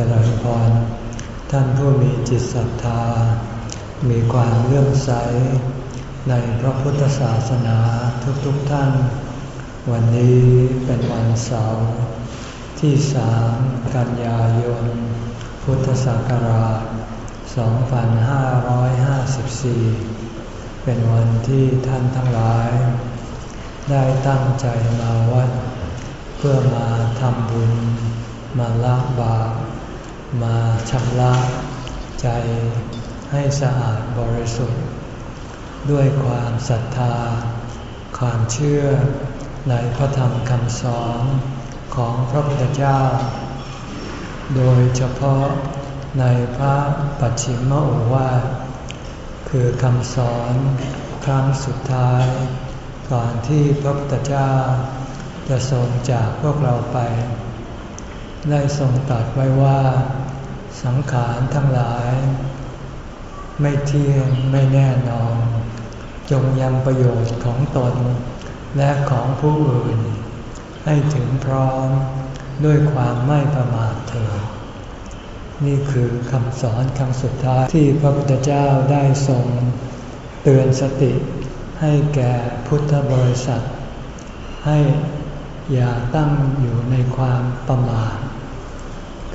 จริญพร ท่านผู้มีจิตศรัทธา มีความเลื่อมใส ในพระพุทธศาสนาทุกๆทท่าน วันนี้เป็นวันเสาร์ที่สามกันยายน พุทธศักราช 2554 เป็นวันที่ท่านทั้งหลาย ได้ตั้งใจมาวัด เพื่อมาทำบุญมาละบาป มาชำระใจให้สะอาดบริสุทธิ์ ด้วยความศรัทธา ความเชื่อในพระธรรมคำสอนของพระพุทธเจ้า โดยเฉพาะในพระปัจฉิมโอวาทคือคำสอนครั้งสุดท้าย ก่อนที่พระพุทธเจ้าจะทรงจากพวกเราไป ได้ทรงตรัสไว้ว่า สังขารทั้งหลาย ไม่เที่ยงไม่แน่นอน จงยังประโยชน์ของตน และของผู้อื่น ให้ถึงพร้อมด้วยความไม่ประมาทเถิดนี่คือคำสอนคำสุดท้ายที่พระพุทธเจ้าได้ทรง เตือนสติให้แก่พุทธบริษัท ให้อย่าตั้งอยู่ในความประมาท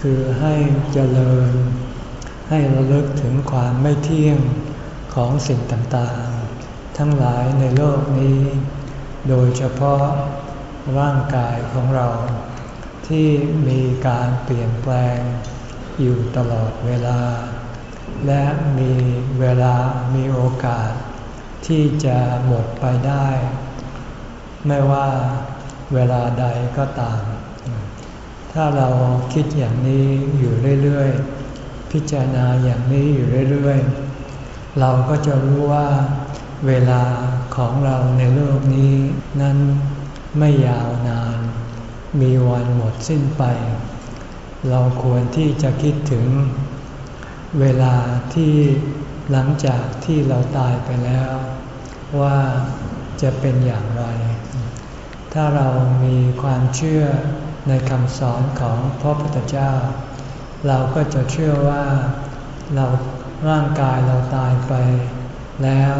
คือให้เจริญ ให้ระลึกถึงความไม่เที่ยงของสิ่งต่างๆ ทั้งหลายในโลกนี้ โดยเฉพาะร่างกายของเรา ที่มีการเปลี่ยนแปลงอยู่ตลอดเวลา และมีเวลามีโอกาส ที่จะหมดไปได้ ไม่ว่าเวลาใดก็ตาม ถ้าเราคิดอย่างนี้อยู่เรื่อยๆ พิจารณาอย่างนี้อยู่เรื่อยๆ เราก็จะรู้ว่าเวลาของเราในโลกนี้ นั้นไม่ยาวนาน มีวันหมดสิ้นไป เราควรที่จะคิดถึง เวลาที่หลังจากที่เราตายไปแล้ว ว่าจะเป็นอย่างไร ถ้าเรามีความเชื่อ ในคำสอนของพระพุทธเจ้า เราก็จะเชื่อว่าเราร่างกายเราตายไป แล้ว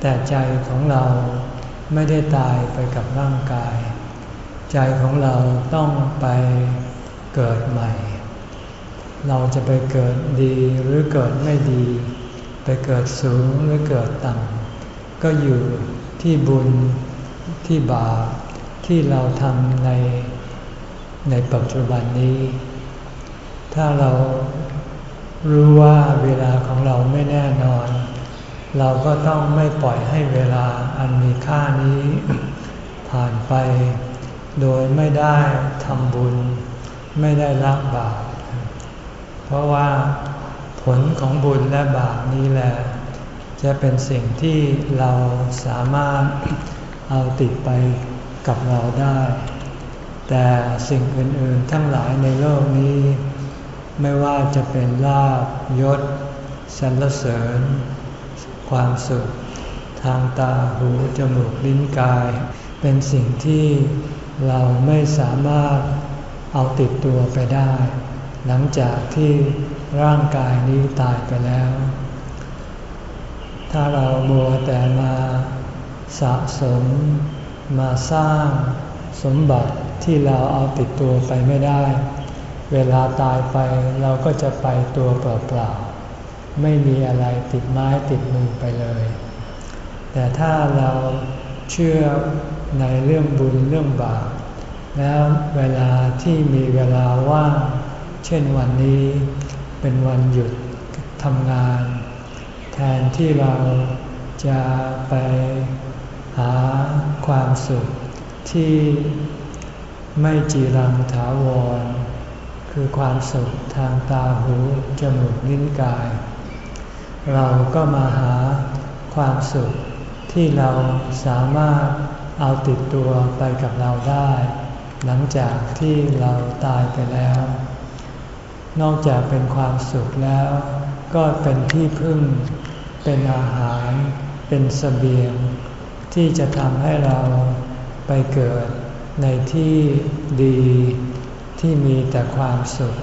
แต่ใจของเราไม่ได้ตายไปกับร่างกาย ใจของเราต้องไปเกิดใหม่ เราจะไปเกิดดีหรือเกิดไม่ดี ไปเกิดสูงหรือเกิดต่ำก็อยู่ที่บุญที่บาปที่เราทำใน ในปัจจุบันนี้ ถ้าเรารู้ว่าเวลาของเราไม่แน่นอน เราก็ต้องไม่ปล่อยให้เวลาอันมีค่านี้ ผ่านไป โดยไม่ได้ทำบุญ ไม่ได้ละบาปเพราะว่าผลของบุญและบาปนี้แหละ จะเป็นสิ่งที่เราสามารถเอาติดไปกับเราได้ แต่สิ่งอื่นๆทั้งหลายในโลกนี้ ไม่ว่าจะเป็นลาบยศสรรเสริญ ความสุข ทางตาหูจมูกลิ้นกาย เป็นสิ่งที่เราไม่สามารถเอาติดตัวไปได้ หลังจากที่ร่างกายนี้ตายไปแล้ว ถ้าเราบัวแต่มาสะสมมาสร้างสมบัติ ที่เราเอาติดตัวไปไม่ได้ เวลาตายไปเราก็จะไปตัวเปล่าๆ ไม่มีอะไรติดไม้ติดมือไปเลย แต่ถ้าเราเชื่อในเรื่องบุญเรื่องบาปแล้วเวลาที่มีเวลาว่าง เช่นวันนี้เป็นวันหยุดทำงาน แทนที่เราจะไปหาความสุขที่ ไม่จีรังถาวร คือความสุขทางตาหูจมูกลิ้นกาย เราก็มาหาความสุขที่เราสามารถเอาติดตัวไปกับเราได้ หลังจากที่เราตายไปแล้ว นอกจากเป็นความสุขแล้ว ก็เป็นที่พึ่ง เป็นอาหาร เป็นสเสบียง ที่จะทำให้เราไปเกิด ในที่ดีที่มีแต่ความสุข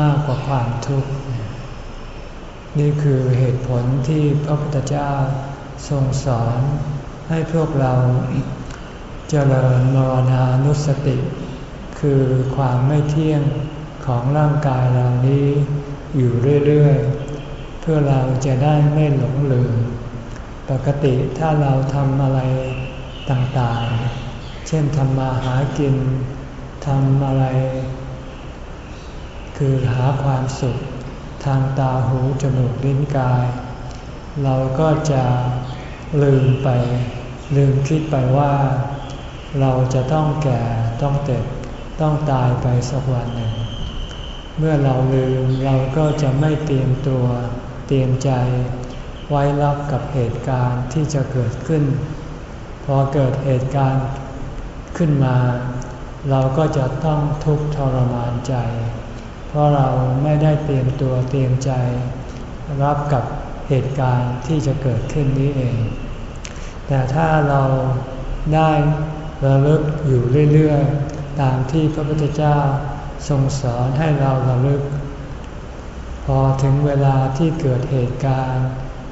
มากกว่าความทุกข์ นี่คือเหตุผลที่พระพุทธเจ้าทรงสอนให้พวกเราเจริญมรณานุสติ คือความไม่เที่ยงของร่างกายเรานี้อยู่เรื่อยๆ เพื่อเราจะได้ไม่หลงลืม ปกติถ้าเราทำอะไรต่างๆ เช่นทำมาหากินทำอะไร คือหาความสุข ทางตาหูจมูกลิ้นกาย เราก็จะลืมไป ลืมคิดไปว่า เราจะต้องแก่ต้องเจ็บต้องตายไปสักวันหนึ่ง เมื่อเราลืมเราก็จะไม่เตรียมตัวเตรียมใจ ไว้รับกับเหตุการณ์ที่จะเกิดขึ้น พอเกิดเหตุการณ์ ขึ้นมา เราก็จะต้องทุกข์ทรมานใจ เพราะเราไม่ได้เตรียมตัวเตรียมใจ รับกับเหตุการณ์ที่จะเกิดขึ้นนี้เอง แต่ถ้าเราได้ระลึกอยู่เรื่อยๆ ตามที่พระพุทธเจ้าทรงสอนให้เราระลึก พอถึงเวลาที่เกิดเหตุการณ์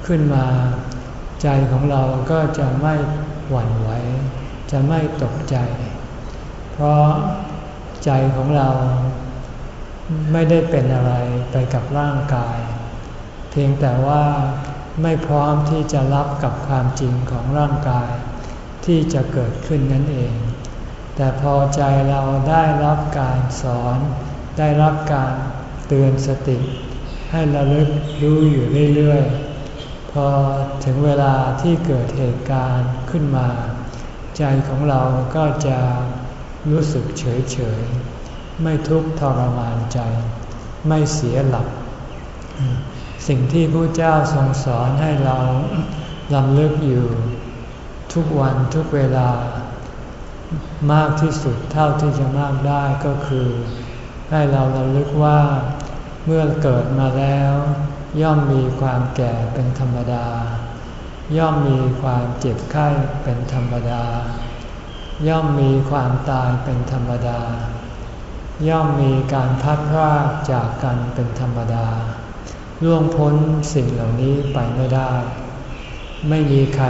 ขึ้นมา ใจของเราก็จะไม่หวั่นไหว จะไม่ตกใจ เพราะใจของเราไม่ได้เป็นอะไรไปกับร่างกาย เพียงแต่ว่าไม่พร้อมที่จะรับกับความจริงของร่างกาย ที่จะเกิดขึ้นนั่นเอง แต่พอใจเราได้รับการสอน ได้รับการเตือนสติ ให้ระลึกรู้อยู่เรื่อยๆ พอถึงเวลาที่เกิดเหตุการณ์ขึ้นมา ใจของเราก็จะรู้สึกเฉยๆไม่ทุกข์ทรมานใจ ไม่เสียหลัก สิ่งที่พระเจ้าทรงสอนให้เราลำลึกอยู่ ทุกวันทุกเวลา มากที่สุดเท่าที่จะมากได้ก็คือ ให้เราระลึกว่าเมื่อเกิดมาแล้ว ย่อมมีความแก่เป็นธรรมดา ย่อมมีความเจ็บไข้เป็นธรรมดา ย่อมมีความตายเป็นธรรมดา ย่อมมีการพัดพรากจากกันเป็นธรรมดา ล่วงพ้นสิ่งเหล่านี้ไปไม่ได้ ไม่มีใคร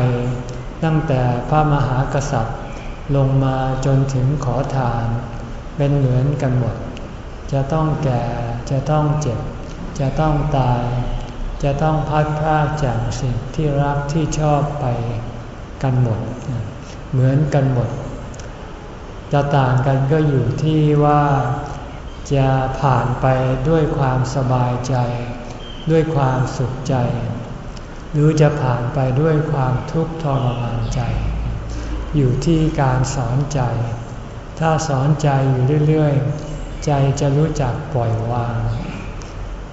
ตั้งแต่พระมหากษัตริย์ลงมาจนถึงขอทาน เป็นเหมือนกันหมด จะต้องแก่จะต้องเจ็บ จะต้องตาย จะต้องพัดพรากจากสิ่งที่รักที่ชอบไปกันหมด เหมือนกันหมด จะต่างกันก็อยู่ที่ว่าจะผ่านไปด้วยความสบายใจ ด้วยความสุขใจ หรือจะผ่านไปด้วยความทุกข์ทรมานใจ อยู่ที่การสอนใจ ถ้าสอนใจอยู่เรื่อยๆ ใจจะรู้จักปล่อยวาง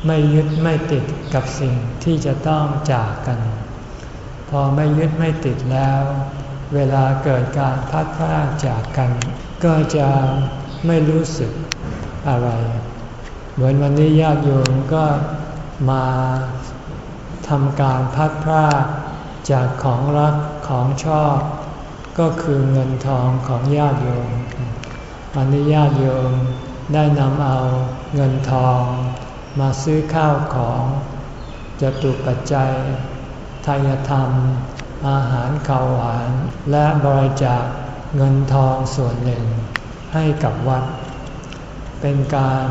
ไม่ยึดไม่ติดกับสิ่งที่จะต้องจากกัน พอไม่ยึดไม่ติดแล้ว เวลาเกิดการพัดพลาดจากกัน ก็จะไม่รู้สึกอะไร เหมือนวันนี้ญาติโยมก็มาทำการพัดพรากจากของรักของชอบ ก็คือเงินทองของญาติโยมวันนี้ญาติโยมได้นำเอาเงินทอง มาซื้อข้าวของจะตุปัจจัยทายธรรม อาหารข้าวหวาน และบริจาคเงินทองส่วนหนึ่ง ให้กับวัด เป็นการ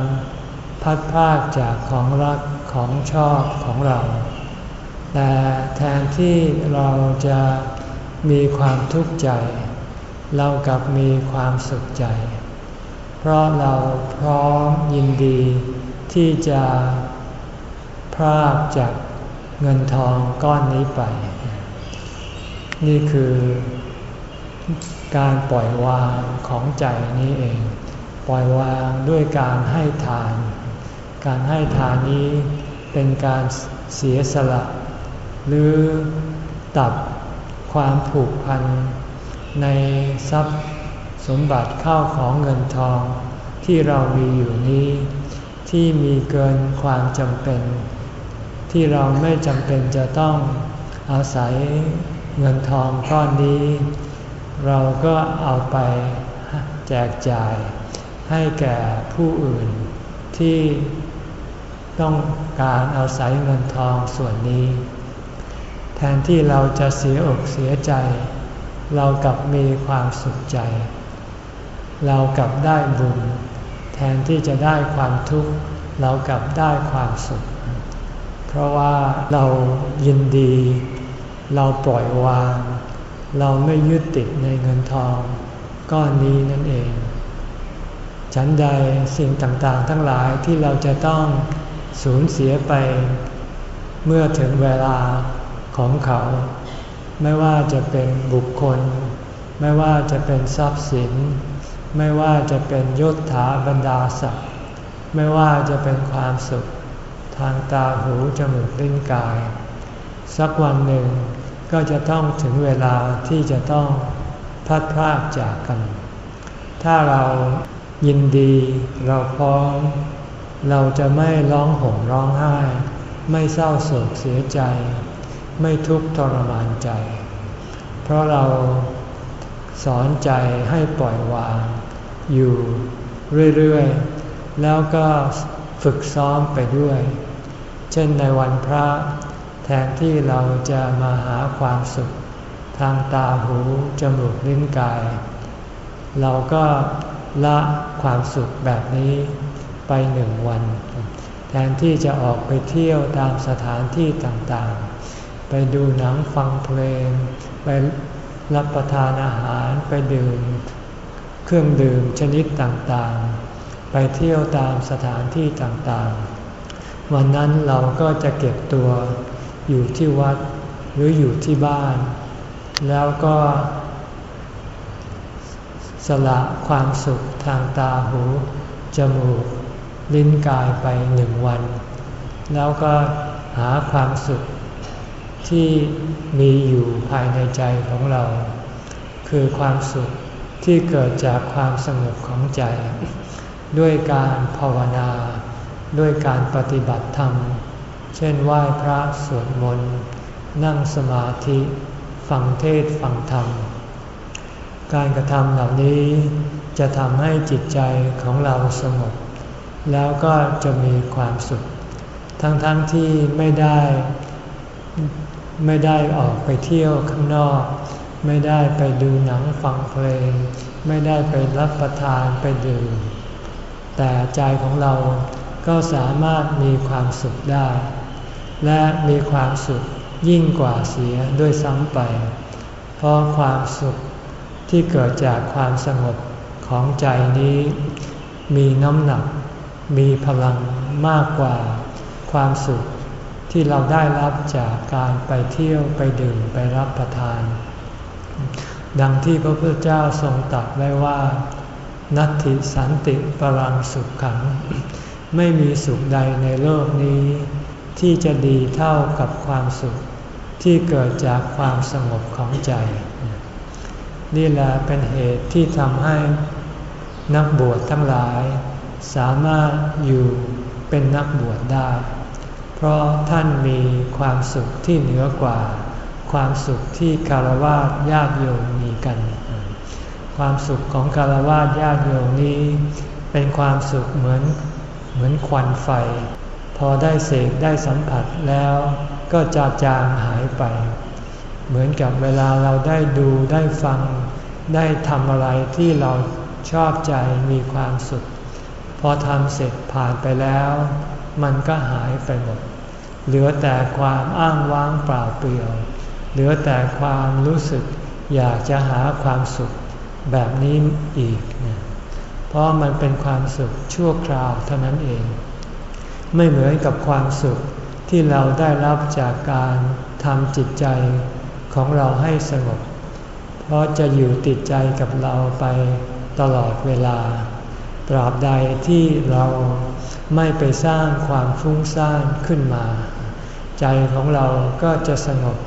พัดพากจากของรักของชอบของเรา แต่แทนที่เราจะมีความทุกข์ใจ เรากลับมีความสุขใจ เพราะเราพร้อมยินดีที่จะพรากจากเงินทองก้อนนี้ไป นี่คือการปล่อยวางของใจนี้เอง ปล่อยวางด้วยการให้ทาน การให้ทานนี้เป็นการเสียสละ หรือตัดความผูกพันในทรัพย์ สมบัติเข้าของเงินทองที่เรามีอยู่นี้ ที่มีเกินความจำเป็น ที่เราไม่จำเป็นจะต้องอาศัยเงินทองก้อนนี้ เราก็เอาไปแจกจ่ายให้แก่ผู้อื่นที่ต้องการอาศัยเงินทองส่วนนี้ แทนที่เราจะเสียอกเสียใจ เรากลับมีความสุขใจ เรากลับได้บุญ แทนที่จะได้ความทุกข์ เรากลับได้ความสุข เพราะว่าเรายินดี เราปล่อยวาง เราไม่ยึดติดในเงินทอง ก้อนนี้นั่นเอง ฉันใดสิ่งต่างๆ ทั้งหลายที่เราจะต้องสูญเสียไป เมื่อถึงเวลาของเขา ไม่ว่าจะเป็นบุคคล ไม่ว่าจะเป็นทรัพย์สิน ไม่ว่าจะเป็นยศถาบรรดาศักดิ์ไม่ว่าจะเป็นความสุขทางตาหูจมูกลิ้นกาย สักวันหนึ่งก็จะต้องถึงเวลาที่จะต้องพัดพรากจากกัน ถ้าเรายินดีเราพร้อมเราจะไม่ร้องห่มร้องไห้ ไม่เศร้าโศกเสียใจ ไม่ทุกข์ทรมานใจ เพราะเรา สอนใจให้ปล่อยวาง อยู่เรื่อยๆ แล้วก็ฝึกซ้อมไปด้วย เช่นในวันพระแทนที่เราจะมาหาความสุข ทางตาหูจมูกลิ้นกาย เราก็ละความสุขแบบนี้ไปหนึ่งวัน แทนที่จะออกไปเที่ยวตามสถานที่ต่างๆ ไปดูหนังฟังเพลง ไป รับประทานอาหารไปดื่ม เครื่องดื่มชนิดต่างๆ ไปเที่ยวตามสถานที่ต่างๆ วันนั้นเราก็จะเก็บตัวอยู่ที่วัดหรืออยู่ที่บ้าน แล้วก็สละความสุขทางตาหู จมูก ลิ้นกายไปหนึ่งวัน แล้วก็หาความสุข ที่มีอยู่ภายในใจของเรา คือความสุขที่เกิดจากความสงบของใจ ด้วยการภาวนา ด้วยการปฏิบัติธรรม เช่นไหว้พระสวดมนต์นั่งสมาธิ ฟังเทศฟังธรรม การกระทำเหล่านี้จะทำให้จิตใจของเราสงบ แล้วก็จะมีความสุข ทั้งๆทที่ไม่ได้ ไม่ได้ออกไปเที่ยวข้างนอก ไม่ได้ไปดูหนังฟังเพลง ไม่ได้ไปรับประทานไปดื่ม แต่ใจของเราก็สามารถมีความสุขได้ และมีความสุขยิ่งกว่าเสียด้วยซ้ำไป เพราะความสุขที่เกิดจากความสงบของใจนี้ มีน้ำหนัก มีพลังมากกว่า ความสุข ที่เราได้รับจากการไปเที่ยวไปดื่มไปรับประทาน ดังที่พระพุทธเจ้าทรงตรัสไว้ว่า นัตถิสันติปรังสุขขัง ไม่มีสุขใดในโลกนี้ ที่จะดีเท่ากับความสุขที่เกิดจากความสงบของใจ นี่แหละเป็นเหตุที่ทำให้นักบวชทั้งหลาย สามารถอยู่เป็นนักบวชได้ เพราะท่านมีความสุขที่เหนือกว่า ความสุขที่คารวะญาติโยมมีกัน ความสุขของคารวะญาติโยมนี้ เป็นความสุขเหมือนเหมือนควันไฟ พอได้เสกได้สัมผัสแล้วก็จะจางหายไป เหมือนกับเวลาเราได้ดูได้ฟังได้ทำอะไรที่เราชอบใจมีความสุข พอทำเสร็จผ่านไปแล้ว มันก็หายไปหมด เหลือแต่ความอ้างว้างเปล่าเปลี่ยว เหลือแต่ความรู้สึกอยากจะหาความสุขแบบนี้อีก เพราะมันเป็นความสุขชั่วคราวเท่านั้นเอง ไม่เหมือนกับความสุขที่เราได้รับจากการทำจิตใจของเราให้สงบ เพราะจะอยู่ติดใจกับเราไปตลอดเวลา ตราบใดที่เรา ไม่ไปสร้างความฟุ้งซ่านขึ้นมา ใจของเราก็จะสงบ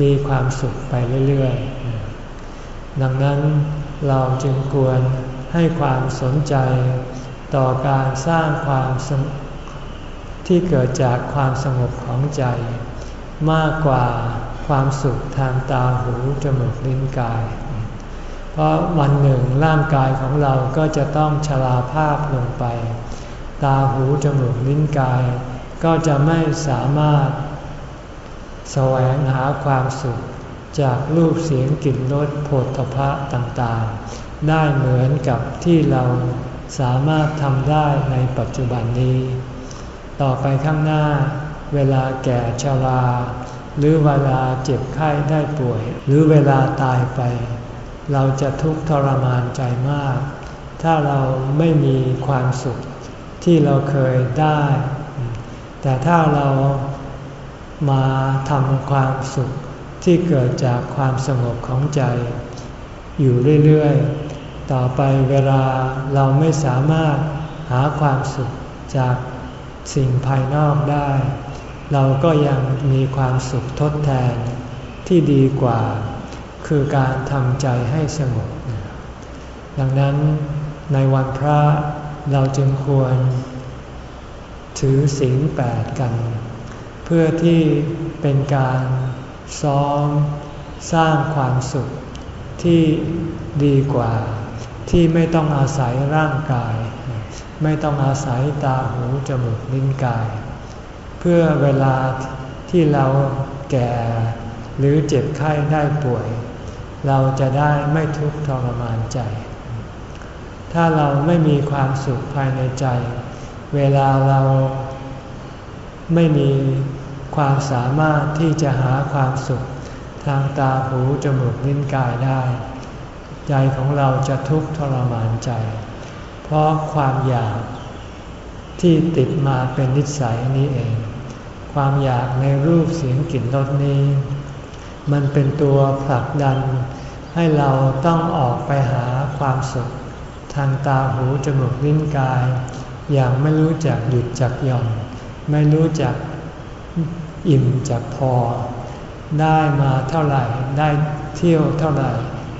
มีความสุขไปเรื่อยๆ ดังนั้นเราจึงควรให้ความสนใจต่อการสร้างความสงบที่เกิดจากความสงบของใจ มากกว่าความสุขทางตาหูจมูกลิ้นกาย เพราะวันหนึ่งร่างกายของเราก็จะต้องชราภาพลงไป ตาหูจมูกลิ้นกาย ก็จะไม่สามารถ แสวงหาความสุข จากรูปเสียงกลิ่นรสโผฏฐพะต่างๆ ได้เหมือนกับที่เราสามารถทำได้ในปัจจุบันนี้ ต่อไปข้างหน้า เวลาแก่ชรา หรือเวลาเจ็บไข้ได้ป่วย หรือเวลาตายไป เราจะทุกข์ทรมานใจมาก ถ้าเราไม่มีความสุข ที่เราเคยได้ แต่ถ้าเรามาทำความสุขที่เกิดจากความสงบของใจ อยู่เรื่อยๆ ต่อไปเวลาเราไม่สามารถหาความสุขจากสิ่งภายนอกได้ เราก็ยังมีความสุขทดแทนที่ดีกว่า คือการทำใจให้สงบ ดังนั้นในวันพระ เราจึงควร ถือศีลแปดกัน เพื่อที่เป็นการซ้อมสร้างความสุขที่ดีกว่า ที่ไม่ต้องอาศัยร่างกาย ไม่ต้องอาศัยตาหูจมูกลิ้นกาย เพื่อเวลาที่เราแก่ หรือเจ็บไข้ได้ป่วย เราจะได้ไม่ทุกข์ทรมานใจ ถ้าเราไม่มีความสุขภายในใจ เวลาเราไม่มีความสามารถที่จะหาความสุข ทางตาหูจมูกลิ้นกายได้ ใจของเราจะทุกข์ทรมานใจ เพราะความอยากที่ติดมาเป็นนิสัยนี้เอง ความอยากในรูปเสียงกลิ่นรสนี้ มันเป็นตัวผลักดันให้เราต้องออกไปหาความสุข ทางตาหูจมูกลิ้นกาย อย่างไม่รู้จักหยุดจักหย่อน ไม่รู้จักอิ่มจากพอ ได้มาเท่าไหร่ ได้เที่ยวเท่าไหร่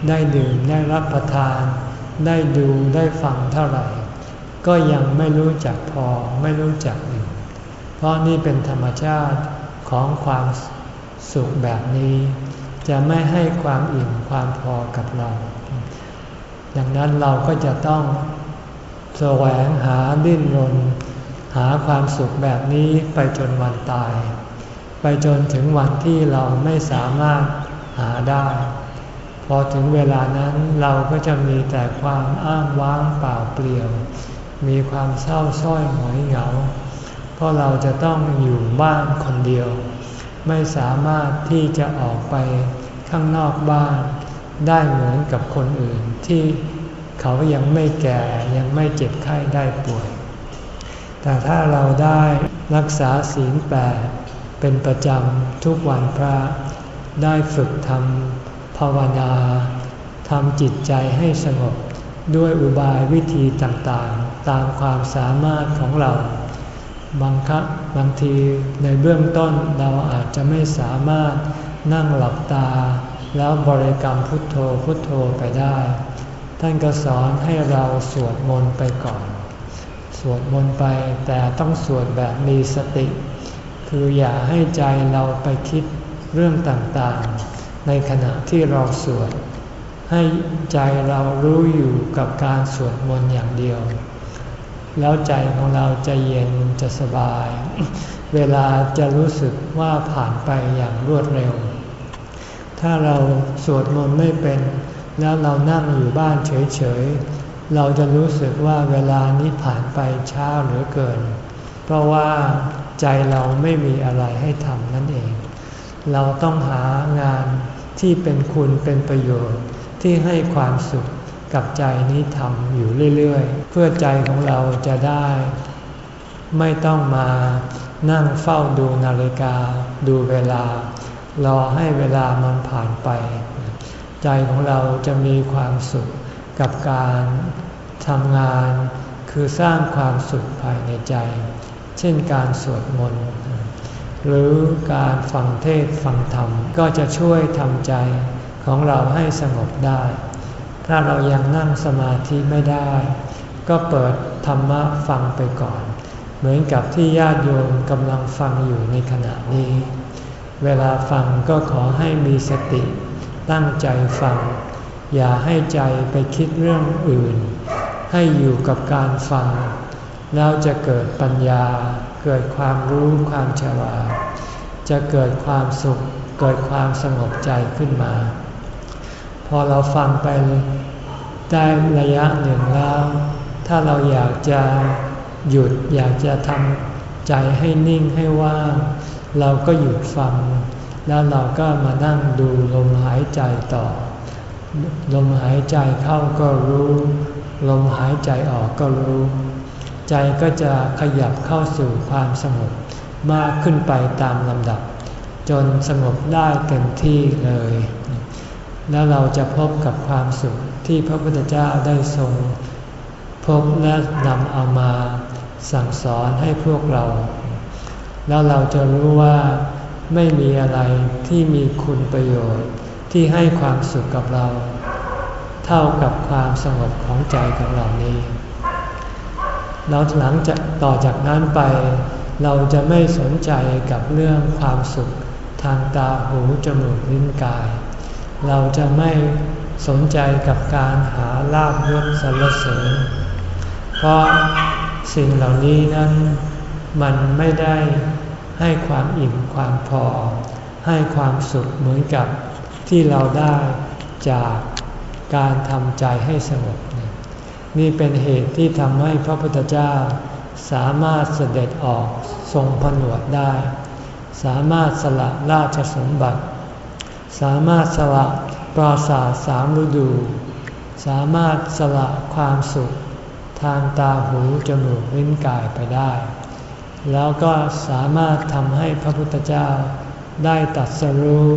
ได้ดื่มได้รับประทาน ได้ดูได้ฟังเท่าไหร่ ก็ยังไม่รู้จักพอไม่รู้จักอิ่มเพราะนี่เป็นธรรมชาติของความสุขแบบนี้ จะไม่ให้ความอิ่มความพอกับเรา ดังนั้นเราก็จะต้องแสวงหาดิ้นรน หาความสุขแบบนี้ไปจนวันตาย ไปจนถึงวันที่เราไม่สามารถหาได้ พอถึงเวลานั้นเราก็จะมีแต่ความอ้างว้างเปล่าเปลี่ยว มีความเศร้าส้อยหงอยเหงา เพราะเราจะต้องอยู่บ้านคนเดียว ไม่สามารถที่จะออกไปข้างนอกบ้าน ได้เหมือนกับคนอื่นที่เขายังไม่แก่ยังไม่เจ็บไข้ได้ป่วย แต่ถ้าเราได้รักษาศีลแปดเป็นประจำทุกวันพระได้ฝึกทำภาวนาทำจิตใจให้สงบด้วยอุบายวิธีต่างๆ ตามความสามารถของเรา บางครั้งบางทีในเบื้องต้นเราอาจจะไม่สามารถนั่งหลับตา แล้วบริกรรมพุทโธพุทโธไปได้ ท่านก็สอนให้เราสวดมนต์ไปก่อน สวดมนต์ไปแต่ต้องสวดแบบมีสติ คืออย่าให้ใจเราไปคิดเรื่องต่างๆ ในขณะที่เราสวด ให้ใจเรารู้อยู่กับการสวดมนต์อย่างเดียว แล้วใจของเราจะเย็นจะสบาย เวลาจะรู้สึกว่าผ่านไปอย่างรวดเร็ว ถ้าเราสวดมนต์ไม่เป็น แล้วเรานั่งอยู่บ้านเฉยๆ เราจะรู้สึกว่าเวลานี้ผ่านไปช้าเหลือเกิน เพราะว่าใจเราไม่มีอะไรให้ทำนั่นเอง เราต้องหางานที่เป็นคุณเป็นประโยชน์ที่ให้ความสุขกับใจนี้ทำอยู่เรื่อยๆ เพื่อใจของเราจะได้ ไม่ต้องมานั่งเฝ้าดูนาฬิกาดูเวลา รอให้เวลามันผ่านไป ใจของเราจะมีความสุขกับการทำงาน คือสร้างความสุขภายในใจ เช่นการสวดมนต์หรือการฟังเทศฟังธรรมก็จะช่วยทำใจของเราให้สงบได้ ถ้าเรายังนั่งสมาธิไม่ได้ ก็เปิดธรรมะฟังไปก่อน เหมือนกับที่ญาติโยมกำลังฟังอยู่ในขณะนี้ เวลาฟังก็ขอให้มีสติ ตั้งใจฟัง อย่าให้ใจไปคิดเรื่องอื่น ให้อยู่กับการฟัง แล้วจะเกิดปัญญา เกิดความรู้ความฉลาดจะเกิดความสุข เกิดความสงบใจขึ้นมา พอเราฟังไปได้ระยะหนึ่งแล้ว ถ้าเราอยากจะหยุดอยากจะทำใจให้นิ่งให้ว่าง เราก็หยุดฟัง แล้วเราก็มานั่งดูลมหายใจต่อ ลมหายใจเข้าก็รู้ ลมหายใจออกก็รู้ ใจก็จะขยับเข้าสู่ความสงบมากขึ้นไปตามลำดับ จนสงบได้เต็มที่เลย แล้วเราจะพบกับความสุขที่พระพุทธเจ้าได้ทรงพบและนำเอามาสั่งสอนให้พวกเรา แล้วเราจะรู้ว่าไม่มีอะไรที่มีคุณประโยชน์ที่ให้ความสุขกับเรา เท่ากับความสงบของใจของเรานี้ แล้วหลังจากต่อจากนั้นไป เราจะไม่สนใจกับเรื่องความสุขทางตาหูจมูกลิ้นกาย เราจะไม่สนใจกับการหาลาบยศสรรเสริญ เพราะสิ่งเหล่านี้นั้น มันไม่ได้ให้ความอิ่มความพอ ให้ความสุขเหมือนกับที่เราได้จากการทำใจให้สงบ นี่เป็นเหตุที่ทำให้พระพุทธเจ้าสามารถเสด็จออกทรงผนวดได้ สามารถสละราชสมบัติ สามารถสละปราสาทสามฤดู สามารถสละความสุข ทางตาหูจมูกลิ้นกายไปได้ แล้วก็สามารถทำให้พระพุทธเจ้าได้ตัดสรู้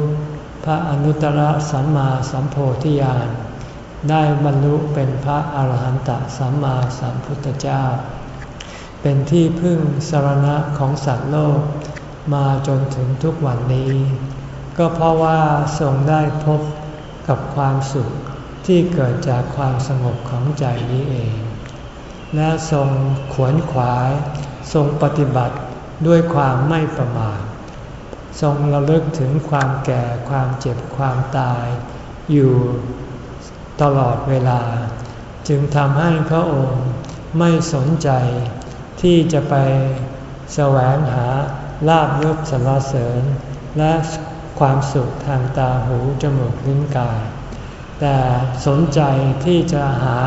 พระอนุตตรสัมมาสัมโพธิญาณได้บรรลุเป็นพระอาหารหันตสัมมาสัมพุทธเจ้า เป็นที่พึ่งสารณะของสัตว์โลกมาจนถึงทุกวันนี้ ก็เพราะว่าทรงได้พบกับความสุขที่เกิดจากความสงบของใจนี้เอง และทรงขวนขวาย ทรงปฏิบัติด้วยความไม่ประมาททรงระลึกถึงความแก่ความเจ็บความตาย อยู่ตลอดเวลา จึงทำให้พระองค์ไม่สนใจที่จะไปแสวงหาลาบยศสรรเสริญ และความสุขทางตาหูจมูกลิ้นกาย แต่สนใจที่จะหา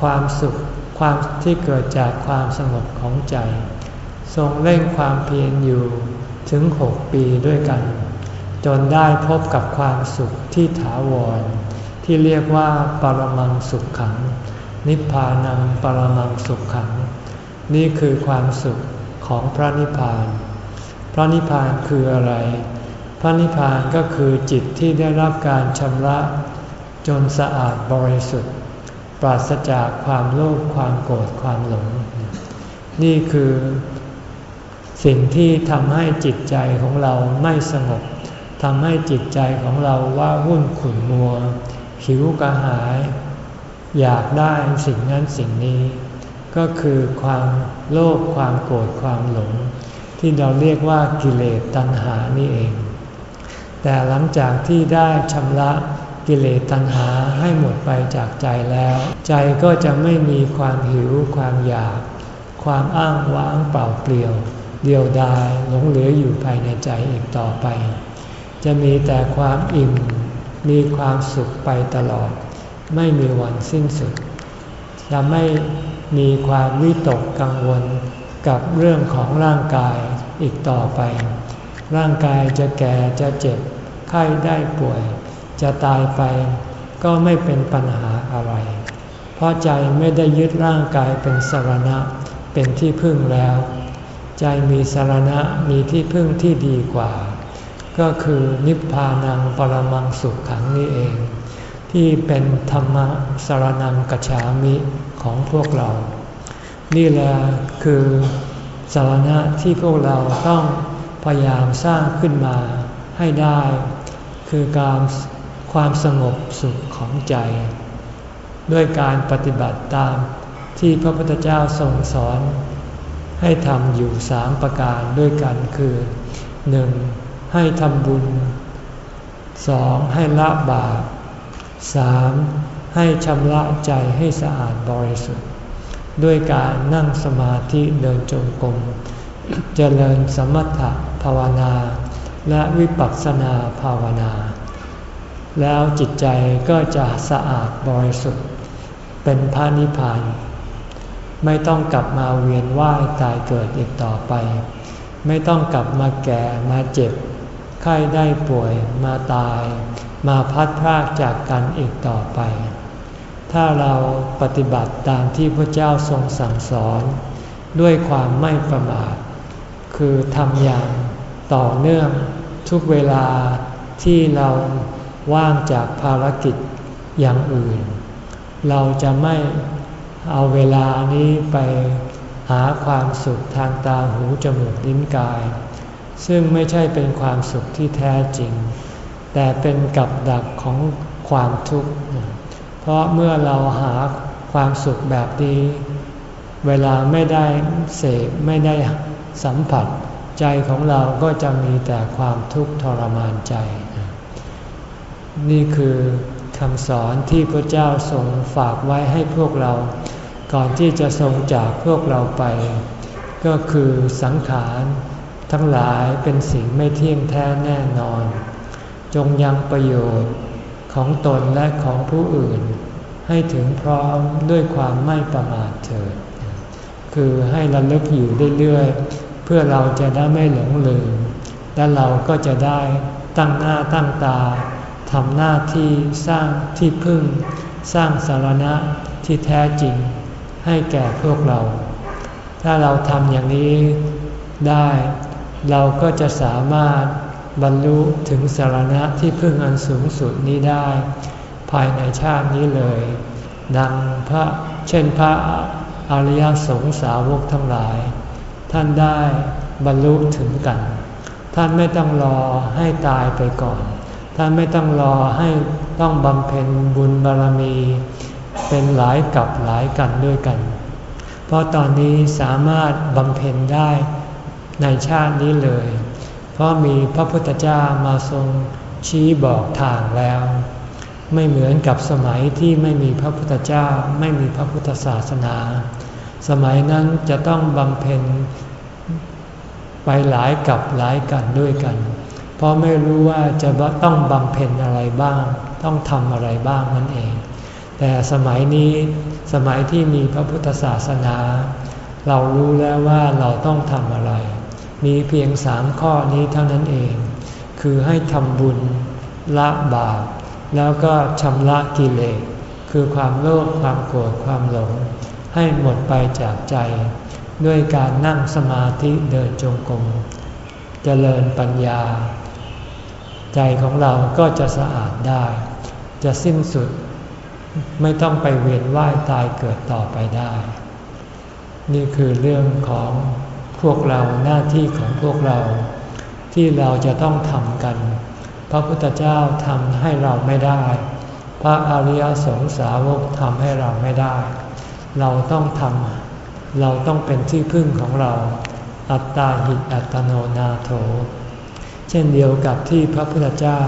ความสุข ความที่เกิดจากความสงบของใจ ทรงเร่งความเพียรอยู่ถึงหกปีด้วยกัน จนได้พบกับความสุขที่ถาวร ที่เรียกว่าปรมังสุขขัง นิพพานังปรมังสุขขัง นี่คือความสุขของพระนิพพาน พระนิพพานคืออะไร พระนิพพานก็คือจิตที่ได้รับการชำระ จนสะอาดบริสุทธิ์ ปราศจากความโลภความโกรธความหลง นี่คือสิ่งที่ทำให้จิตใจของเราไม่สงบทำให้จิตใจของเราว่าวุ่นขุ่นมัว หิวกระหาย อยากได้สิ่งนั้นสิ่งนี้ ก็คือความโลภความโกรธความหลง ที่เราเรียกว่ากิเลสตัณหานี่เอง แต่หลังจากที่ได้ชำระ กิเลสตัณหาให้หมดไปจากใจแล้ว ใจก็จะไม่มีความหิว ความอยาก ความอ้างว้างเปล่าเปลี่ยว เดียวดายหลงเหลืออยู่ภายในใจอีกต่อไป จะมีแต่ความอิ่ม มีความสุขไปตลอด ไม่มีวันสิ้นสุดจะไม่มีความวิตกกังวลกับเรื่องของร่างกายอีกต่อไป ร่างกายจะแก่จะเจ็บไข้ได้ป่วย จะตายไปก็ไม่เป็นปัญหาอะไร เพราะใจไม่ได้ยึดร่างกายเป็นสารณะเป็นที่พึ่งแล้ว ใจมีสารณะมีที่พึ่งที่ดีกว่า ก็คือนิพพานังปรมังสุขขังนี้เอง ที่เป็นธรรมสารนังกัจฉามิของพวกเรา นี่แหละคือสารณะที่พวกเราต้องพยายามสร้างขึ้นมาให้ได้ คือการ ความสงบสุขของใจ ด้วยการปฏิบัติตามที่พระพุทธเจ้าทรงสอน ให้ทำอยู่สามประการด้วยกันคือหนึ่งให้ทำบุญสองให้ละบาปสามให้ชำระใจให้สะอาดบริสุทธิ์ ด้วยการนั่งสมาธิเดินจงกรมเจริญสมถะภาวนา และวิปัสสนาภาวนา แล้วจิตใจก็จะสะอาดบริสุทธิ์ เป็นพระนิพพาน ไม่ต้องกลับมาเวียนว่ายตายเกิดอีกต่อไป ไม่ต้องกลับมาแก่มาเจ็บ ไข้ได้ป่วยมาตาย มาพัดพรากจากกันอีกต่อไป ถ้าเราปฏิบัติตามที่พระเจ้าทรงสั่งสอน ด้วยความไม่ประมาท คือทำอย่างต่อเนื่องทุกเวลาที่เรา ว่างจากภารกิจอย่างอื่น เราจะไม่เอาเวลานี้ไปหาความสุขทางตาหูจมูกลิ้นกาย ซึ่งไม่ใช่เป็นความสุขที่แท้จริง แต่เป็นกับดักของความทุกข์ เพราะเมื่อเราหาความสุขแบบนี้ เวลาไม่ได้เสพไม่ได้สัมผัส ใจของเราก็จะมีแต่ความทุกข์ทรมานใจ นี่คือคำสอนที่พระเจ้าทรงฝากไว้ให้พวกเรา ก่อนที่จะทรงจากพวกเราไป ก็คือสังขารทั้งหลายเป็นสิ่งไม่เที่ยงแท้แน่นอน จงยังประโยชน์ของตนและของผู้อื่น ให้ถึงพร้อมด้วยความไม่ประมาทเถิด คือให้ระลึกอยู่เรื่อยๆ เพื่อเราจะได้ไม่หลงลืม และเราก็จะได้ตั้งหน้าตั้งตา ทำหน้าที่สร้างที่พึ่ง สร้างสารณะที่แท้จริง ให้แก่พวกเรา ถ้าเราทำอย่างนี้ได้ เราก็จะสามารถบรรลุถึงสารณะที่พึ่งอันสูงสุดนี้ได้ ภายในชาตินี้เลย ดังพระเช่นพระอริยสงสาวกทั้งหลาย ท่านได้บรรลุถึงกัน ท่านไม่ต้องรอให้ตายไปก่อน ท่านไม่ต้องรอให้ต้องบำเพ็ญบุญบารมี เป็นหลายกับหลายกันด้วยกัน เพราะตอนนี้สามารถบำเพ็ญได้ในชาตินี้เลย เพราะมีพระพุทธเจ้ามาทรงชี้บอกทางแล้ว ไม่เหมือนกับสมัยที่ไม่มีพระพุทธเจ้าไม่มีพระพุทธศาสนา สมัยนั้นจะต้องบำเพ็ญไปหลายกับหลายกันด้วยกัน เพราะไม่รู้ว่าจะต้องบำเพ็ญอะไรบ้าง ต้องทำอะไรบ้างนั่นเอง แต่สมัยนี้สมัยที่มีพระพุทธศาสนา เรารู้แล้วว่าเราต้องทำอะไร มีเพียงสามข้อนี้เท่านั้นเอง คือให้ทำบุญละบาปแล้วก็ชำระกิเลสคือความโลภความโกรธความหลง ให้หมดไปจากใจ ด้วยการนั่งสมาธิเดินจงกรมเจริญปัญญา ใจของเราก็จะสะอาดได้ จะสิ้นสุดไม่ต้องไปเวียนว่ายตายเกิดต่อไปได้ นี่คือเรื่องของพวกเราหน้าที่ของพวกเรา ที่เราจะต้องทำกัน พระพุทธเจ้าทำให้เราไม่ได้ พระอริยสงสาวกทำให้เราไม่ได้ เราต้องทำเราต้องเป็นที่พึ่งของเรา อัตตาหิตอัตโนนาโถ เช่นเดียวกับที่พระพุทธเจ้า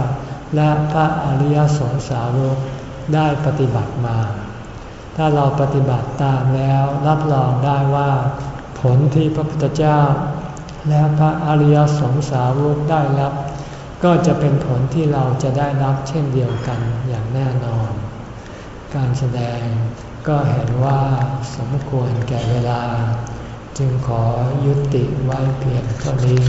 และพระอริยสงสาวกได้ปฏิบัติมา ถ้าเราปฏิบัติตามแล้วรับรองได้ว่า ผลที่พระพุทธเจ้า และพระอริยสงสาวกได้รับ ก็จะเป็นผลที่เราจะได้รับเช่นเดียวกันอย่างแน่นอน การแสดงก็เห็นว่าสมควรแก่เวลา จึงขอยุติไว้เพียงเท่านี้